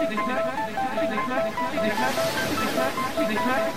des claques, des claques, des claques, des claques, des claques,